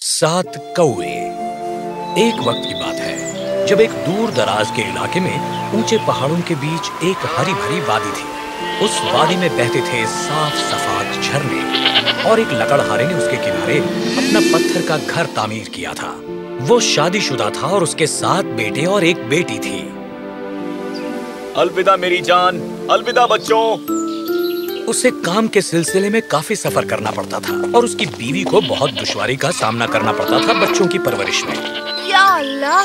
सात कौए एक वक्त की बात है, जब एक दूर दराज के इलाके में ऊँचे पहाड़ों के बीच एक हरी भरी वादी थी। उस वादी में बहते थे साफ़ सफाद झरने, और एक लकड़हारे ने उसके किनारे अपना पत्थर का घर तामीर किया था। वो शादीशुदा था और उसके सात बेटे और एक बेटी थी। अलविदा मेरी जान अलविदा बच्चों। उसे काम के सिलसिले में काफ़ी सफ़र करना पड़ता था और उसकी बीवी को बहुत दुश्वारी का सामना करना पड़ता था बच्चों की परवरिश में। या अल्लाह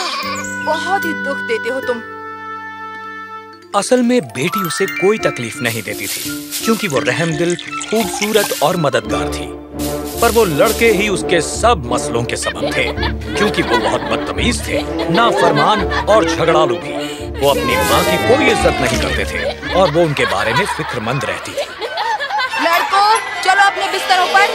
बहुत ही दुख देते हो तुम। असल में बेटी उसे कोई तकलीफ़ नहीं देती थी क्योंकि वो रहमदिल खूबसूरत और मददगार थी। पर वो लड़के ही उसके सब मसलों के सबब थे क्योंकि वो बहुत बदतमीज थे नाफरमान और झगड़ालू भी। वो अपनी माँ की कोई इज़्ज़त नहीं करते थे और वो उनके बारे में फिक्रमंद रहती थी। लड़कों चलो अपने बिस्तरों पर।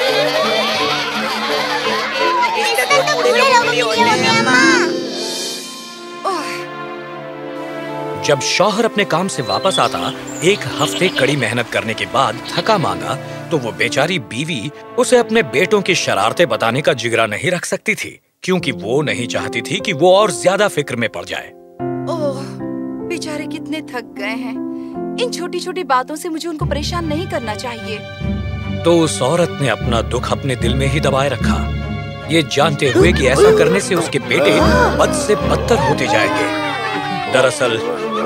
जब शौहर अपने काम से वापस आता एक हफ़्ते कड़ी मेहनत करने के बाद थका मांगा तो वो बेचारी बीवी उसे अपने बेटों की शरारतें बताने का जिगरा नहीं रख सकती थी क्योंकि वो नहीं चाहती थी कि वो और ज़्यादा फ़िक्र में पड़ जाए। कितने थक गए हैं, इन छोटी छोटी बातों से मुझे उनको परेशान नहीं करना चाहिए। तो उस औरत ने अपना दुख अपने दिल में ही दबाए रखा। ये जानते हुए कि ऐसा करने से उसके बेटे बद से बदतर होते जाएँगे। दरअसल,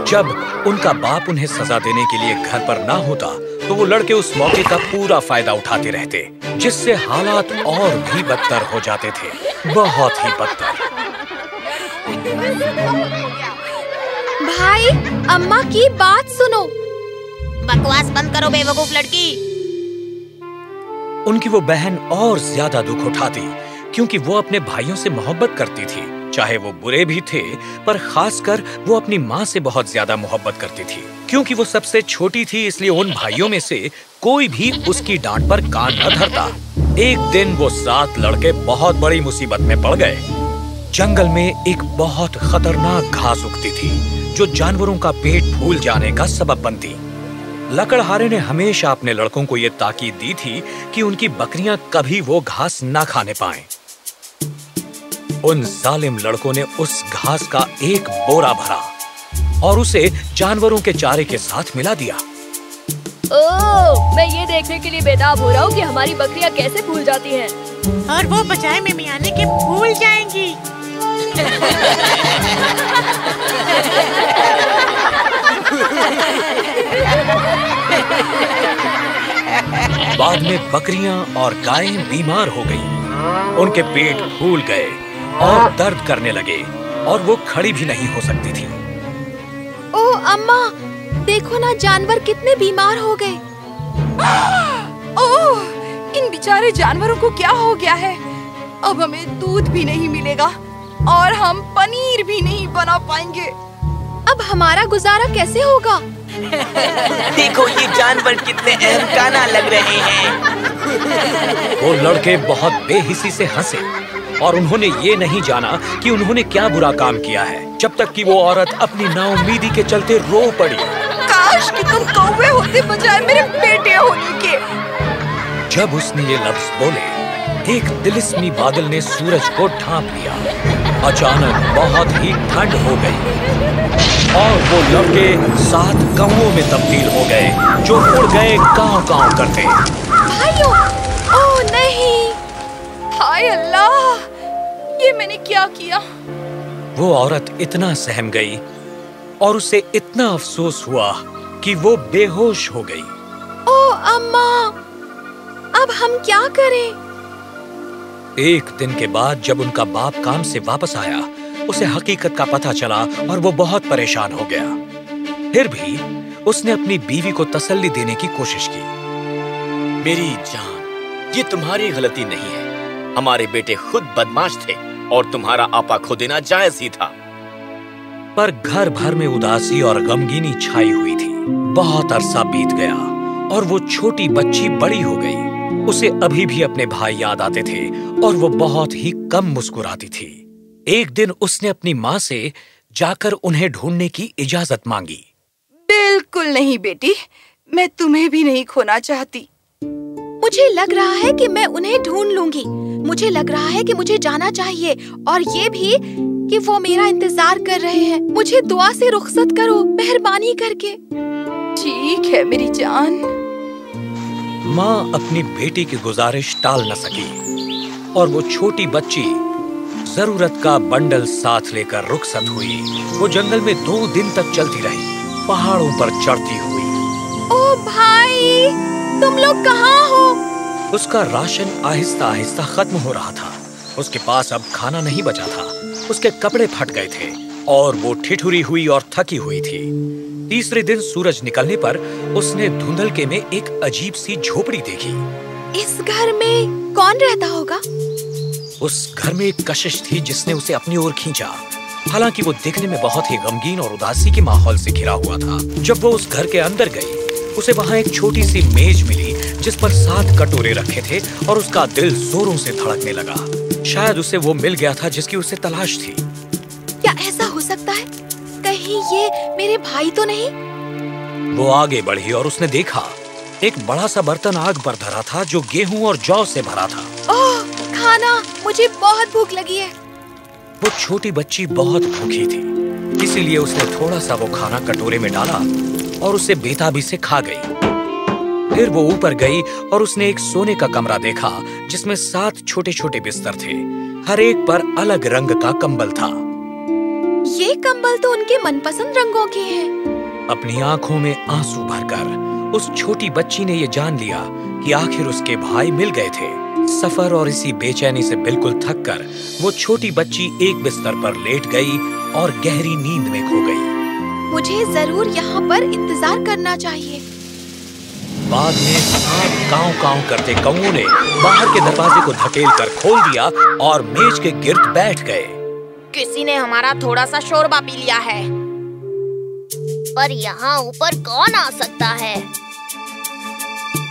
जब उनका बाप उन्हें सजा देने के लिए घर पर ना होता तो वो लड़के उस मौके का पूरा फ़ायदा उठाते रहते, जिससे हालात और भी बदतर हो जाते थे। बहुत ही बदतर। भाई अम्मा की बात सुनो। बकवास बंद करो बेवकूफ़ लड़की। उनकी वो बहन और ज़्यादा दुख उठाती क्योंकि वो अपने भाइयों से मोहब्बत करती थी। चाहे वो बुरे भी थे पर खासकर वो अपनी माँ से बहुत ज़्यादा मोहब्बत करती थी। क्योंकि वो सबसे छोटी थी इसलिए उन भाइयों में से कोई भी उसकी डांट पर कान न धरता। एक दिन वो सात लड़के बहुत बड़ी मुसीबत में पड़ गए। जंगल में एक बहुत खतरनाक घास उगती थी। जो जानवरों का पेट फूल जाने का सबब बनती लकड़हारे ने हमेशा अपने लड़कों को ये ताकीद दी थी कि उनकी बकरियाँ कभी वो घास ना खाने पाएँ। उन जालिम लड़कों ने उस घास का एक बोरा भरा और उसे जानवरों के चारे के साथ मिला दिया ओह, मैं ये देखने के लिए बेताब हो रहा हूँ कि हमारी बकरियाँ कैसे फूल जाती हैं। और वो बचाए में मियाने के भूल जाएँगी बाद में बकरियाँ और गायें बीमार हो गईं। उनके पेट फूल गए और दर्द करने लगे और वो खड़ी भी नहीं हो सकती थी। ओ अम्मा देखो ना जानवर कितने बीमार हो गए। ओह, इन बेचारे जानवरों को क्या हो गया है? अब हमें दूध भी नहीं मिलेगा। और हम पनीर भी नहीं बना पाएँगे। अब हमारा गुजारा कैसे होगा? देखो ये जानवर कितने अहमकाना लग रहे हैं। वो लड़के बहुत बेहिसी से हंसे और उन्होंने ये नहीं जाना कि उन्होंने क्या बुरा काम किया है जब तक कि वो औरत अपनी नाउमीदी के चलते रो पड़ी। काश कि तुम कौवे होते बजाय मेरे बेटे होने के। जब उसने ये लफ्ज बोले एक तिलिस्मी बादल ने सूरज को ढांप लिया। अचानक बहुत ही ठंड हो गई। और वो लड़के सात कौओं में तब्दील हो गए जो उड़ गए काव काव करते। भाइयों ओह नहीं। हाय अल्लाह ये मैंने क्या किया? वो औरत इतना सहम गई और उसे इतना अफसोस हुआ कि वो बेहोश हो गई। ओ अम्मा अब हम क्या करें? एक दिन के बाद जब उनका बाप काम से वापस आया, उसे हकीकत का पता चला और वो बहुत परेशान हो गया। फिर भी उसने अपनी बीवी को तसल्ली देने की कोशिश की। मेरी जान, ये तुम्हारी गलती नहीं है। हमारे बेटे खुद बदमाश थे और तुम्हारा आपा खो देना जायज़ ही था। पर घर भर में उदासी और गमगीनी छाई हुई थी। बहुत अरसा बीत गया और वो छोटी बच्ची बड़ी हो गई। उसे अभी भी अपने भाई याद आते थे और वो बहुत ही कम मुस्कुराती थी। एक दिन उसने अपनी माँ से जाकर उन्हें ढूँढने की इजाज़त मांगी। बिल्कुल नहीं बेटी, मैं तुम्हें भी नहीं खोना चाहती। मुझे लग रहा है कि मैं उन्हें ढूंढ लूँगी। मुझे लग रहा है कि मुझे जाना चाहिए और ये भी कि वो मेरा इंतज़ार कर रहे हैं। मुझे दुआ से रुखसत करो, मेहरबानी करके। ठीक है मेरी जान। माँ अपनी बेटी की गुजारिश टाल न सकी और वो छोटी बच्ची ज़रूरत का बंडल साथ लेकर रुखसत हुई। वो जंगल में दो दिन तक चलती रही पहाड़ों पर चढ़ती हुई। ओ भाई तुम लोग कहाँ हो? उसका राशन आहिस्ता आहिस्ता खत्म हो रहा था। उसके पास अब खाना नहीं बचा था। उसके कपड़े फट गए थे। और वो ठिठुरी हुई और थकी हुई थी। तीसरे दिन सूरज निकलने पर उसने धुंधलके में एक अजीब सी झोपड़ी देखी। इस घर में कौन रहता होगा? उस घर में एक कशिश थी जिसने उसे अपनी ओर खींचा। हालाँकि वो दिखने में बहुत ही गमगीन और उदासी के माहौल से घिरा हुआ था। जब वो उस घर के अंदर गई उसे वहाँ एक छोटी सी मेज मिली जिस पर सात कटोरे रखे थे और उसका दिल जोरों से धड़कने लगा। शायद उसे वो मिल गया था जिसकी उसे तलाश थी। ये मेरे भाई तो नहीं? वो आगे बढ़ी और उसने देखा एक बड़ा सा बर्तन आग पर धरा था जो गेहूँ और जौ से भरा था। ओह खाना मुझे बहुत भूख लगी है। वो छोटी बच्ची बहुत भूखी थी इसीलिए उसने थोड़ा सा वो खाना कटोरे में डाला और उसे बेताबी से खा गई। फिर वो ऊपर गई और उसने एक सोने का कमरा देखा जिसमें सात छोटे छोटे बिस्तर थे हर एक पर अलग रंग का कंबल था। ये कंबल तो उनके मनपसंद रंगों के हैं। अपनी आँखों में आँसू भरकर उस छोटी बच्ची ने ये जान लिया कि आखिर उसके भाई मिल गए थे। सफ़र और इसी बेचैनी से बिल्कुल थक कर वो छोटी बच्ची एक बिस्तर पर लेट गई और गहरी नींद में खो गई। मुझे ज़रूर यहाँ पर इंतज़ार करना चाहिए। बाद में सात काव काव करते कौओं ने बाहर के दरवाजे को धकेल कर खोल दिया और मेज के गिर्द बैठ गए। किसी ने हमारा थोड़ा सा शोरबा पी लिया है। पर यहाँ ऊपर कौन आ सकता है?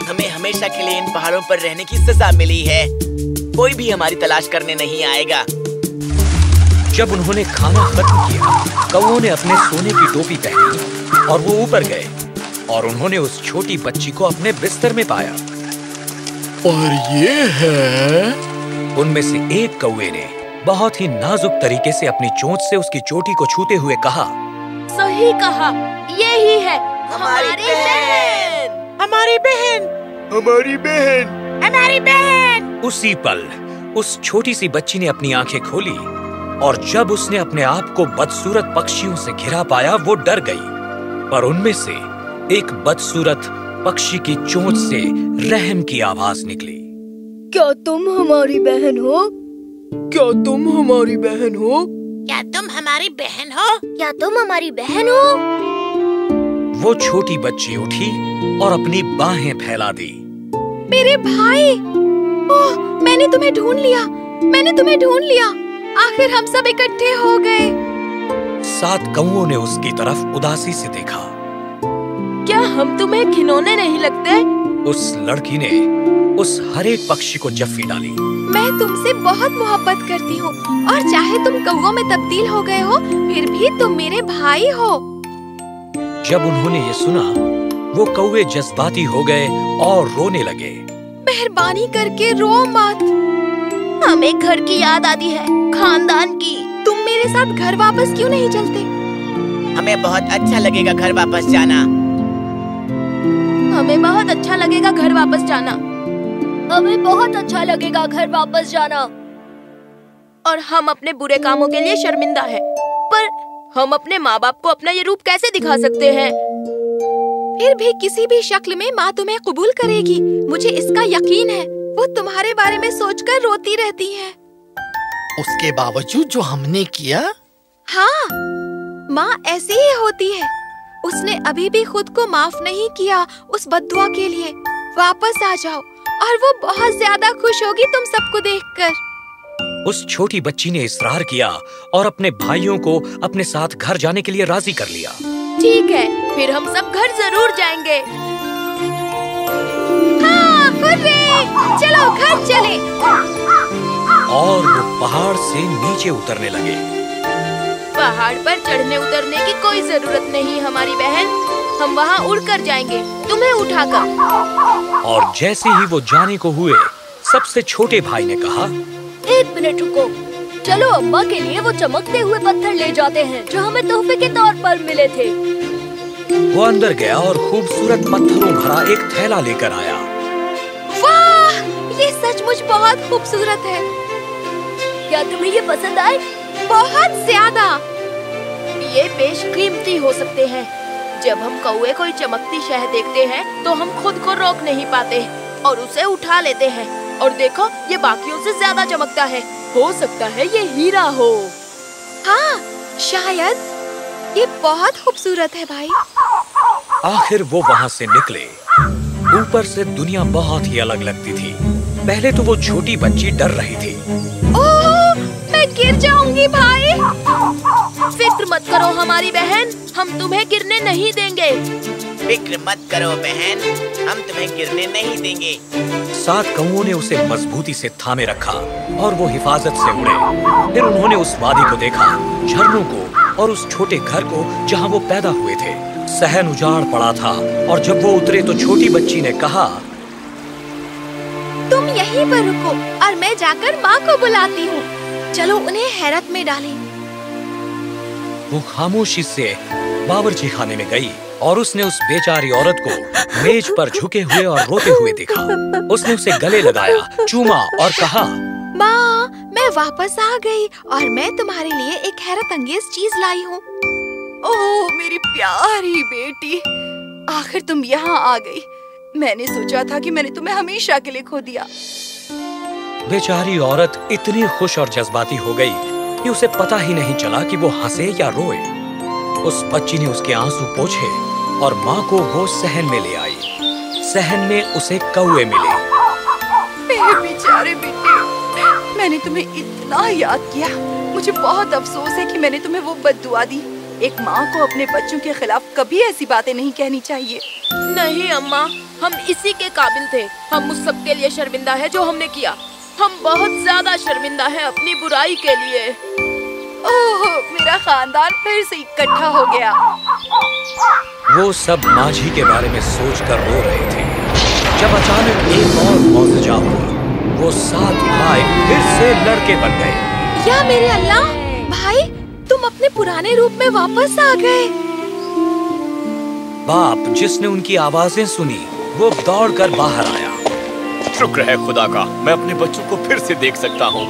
हमें हमेशा के लिए इन पहाड़ों पर रहने की सजा मिली है। कोई भी हमारी तलाश करने नहीं आएगा। जब उन्होंने खाना खत्म किया कौओं ने अपने सोने की टोपी पहनी और वो ऊपर गए और उन्होंने उस छोटी बच्ची को अपने बिस्तर में पाया। और ये है? उनमें से एक कौए ने बहुत ही नाजुक तरीके से अपनी चोंच से उसकी चोटी को छूते हुए कहा सही कहा। यही है हमारी बहन। हमारी बहन। हमारी बहन। हमारी बहन। उसी पल उस छोटी सी बच्ची ने अपनी आँखें खोली और जब उसने अपने आप को बदसूरत पक्षियों से घिरा पाया वो डर गई। पर उनमें से एक बदसूरत पक्षी की चोंच से रहम की आवाज़ निकली। क्या तुम हमारी बहन हो? क्या तुम हमारी बहन हो? क्या तुम हमारी बहन हो? क्या तुम हमारी बहन हो? वो छोटी बच्ची उठी और अपनी बाहें फैला दी। मेरे भाई! ओह मैंने तुम्हें ढूंढ लिया। मैंने तुम्हें ढूंढ लिया। आखिर हम सब इकट्ठे हो गए। सात कौओं ने उसकी तरफ़ उदासी से देखा। क्या हम तुम्हें खिलौने नहीं लगते? उस लड़की ने उस हर एक पक्षी को जफ्फी डाली। मैं तुमसे बहुत मोहब्बत करती हूँ और चाहे तुम कौओं में तब्दील हो गए हो फिर भी तुम मेरे भाई हो। जब उन्होंने ये सुना वो कौवे जज्बाती हो गए और रोने लगे। मेहरबानी करके रो मत। हमें घर की याद आती है खानदान की। तुम मेरे साथ घर वापस क्यों नहीं चलते? हमें बहुत अच्छा लगेगा घर वापस जाना। हमें बहुत अच्छा लगेगा घर वापस जाना। हमें बहुत अच्छा लगेगा घर वापस जाना। और हम अपने बुरे कामों के लिए शर्मिंदा है। पर हम अपने माँ बाप को अपना ये रूप कैसे दिखा सकते हैं? फिर भी किसी भी शक्ल में माँ तुम्हें कबूल करेगी। मुझे इसका यकीन है वो तुम्हारे बारे में सोचकर रोती रहती है। उसके बावजूद जो हमने किया। हाँ माँ ऐसी ही होती है। उसने अभी भी खुद को माफ़ नहीं किया उस बदुआ के लिए। वापस आ जाओ और वो बहुत ज़्यादा खुश होगी तुम सबको देखकर। उस छोटी बच्ची ने इसरार किया और अपने भाइयों को अपने साथ घर जाने के लिए राज़ी कर लिया। ठीक है फिर हम सब घर ज़रूर जाएँगे। हाँ! चलो घर चले। और वो पहाड़ से नीचे उतरने लगे। पहाड़ पर चढ़ने उतरने की कोई ज़रूरत नहीं हमारी बहन। हम वहाँ उड़ कर जाएँगे। तुम्हें उठाकर। और जैसे ही वो जाने को हुए सबसे छोटे भाई ने कहा एक मिनट रुको। चलो अम्मा के लिए वो चमकते हुए पत्थर ले जाते हैं जो हमें तोहफे के तौर पर मिले थे। वो अंदर गया और खूबसूरत पत्थरों भरा एक थैला लेकर आया। वाह! ये सचमुच बहुत खूबसूरत है। क्या तुम्हें ये पसंद आए? बहुत ज़्यादा। ये बेशकीमती हो सकते हैं। जब हम कौए कोई चमकती शह देखते हैं तो हम खुद को रोक नहीं पाते और उसे उठा लेते हैं। और देखो ये बाकियों से ज़्यादा चमकता है। हो सकता है ये हीरा हो। हाँ शायद। ये बहुत खूबसूरत है भाई। आखिर वो वहाँ से निकले। ऊपर से दुनिया बहुत ही अलग लगती थी। पहले तो वो छोटी बच्ची डर रही थी। ओह, मैं गिर जाऊँगी भाई। फ़िक्र मत करो हमारी बहन हम तुम्हें गिरने नहीं देंगे। फ़िक्र मत करो बहन हम तुम्हें गिरने नहीं देंगे। सात कौओं ने उसे मजबूती से थामे रखा और वो हिफाजत से उड़े। फिर उन्होंने उस वादी को देखा झरनों को और उस छोटे घर को जहाँ वो पैदा हुए थे। सहन उजाड़ पड़ा था और जब वो उतरे तो छोटी बच्ची ने कहा तुम यहीं पर रुको और मैं जाकर माँ को बुलाती हूँ। चलो उन्हें हैरत में डालें। वो खामोशी से बावर्ची खाने में गई और उसने उस बेचारी औरत को मेज पर झुके हुए और रोते हुए देखा। उसने उसे गले लगाया चूमा और कहा माँ मैं वापस आ गई और मैं तुम्हारे लिए एक हैरत अंगेज चीज़ लाई हूँ। ओह मेरी प्यारी बेटी आखिर तुम यहाँ आ गई। मैंने सोचा था कि मैंने तुम्हें हमेशा के लिए खो दिया। बेचारी औरत इतनी खुश और जज्बाती हो गई कि उसे पता ही नहीं चला कि वो हंसे या रोए। उस बच्ची ने उसके आँसू पोछे और माँ को वो सहन में ले आई। सहन में उसे कौए मिले। मेरे बेचारे बेटे मैंने तुम्हें इतना याद किया। मुझे बहुत अफसोस है कि मैंने तुम्हें वो बददुआ दी। एक माँ को अपने बच्चों के खिलाफ कभी ऐसी बातें नहीं कहनी चाहिए। नहीं अम्मा हम इसी के काबिल थे। हम उस सब के लिए शर्मिंदा है जो हमने किया। हम बहुत ज़्यादा शर्मिंदा हैं अपनी बुराई के लिए। ओह मेरा खानदान फिर से इकट्ठा हो गया। वो सब माझी के बारे में सोचकर रो रहे थे। जब अचानक एक और मौजजा हुआ वो सात भाई फिर से लड़के बन गए। या मेरे अल्लाह भाई तुम अपने पुराने रूप में वापस आ गए। बाप जिसने उनकी आवाज़ें सुनी वो दौड़कर बाहर आया। शुक्र है खुदा का। मैं अपने बच्चों को फिर से देख सकता हूँ।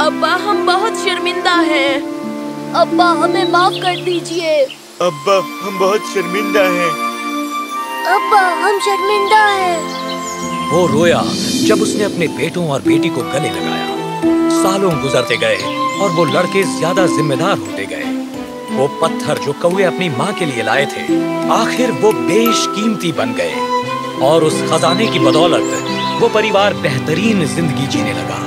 अब्बा हम बहुत शर्मिंदा हैं। अब्बा हमें माफ़ कर दीजिए। अब्बा हम बहुत शर्मिंदा हैं। अब्बा हम शर्मिंदा हैं। वो रोया जब उसने अपने बेटों और बेटी को गले लगाया। सालों गुजरते गए और वो लड़के ज़्यादा जिम्मेदार होते गए। वो पत्थर जो कौए अपनी माँ के लिए लाए थे आखिर वो बेशकीमती बन गए। और उस खजाने की बदौलत वो परिवार बेहतरीन ज़िंदगी जीने लगा।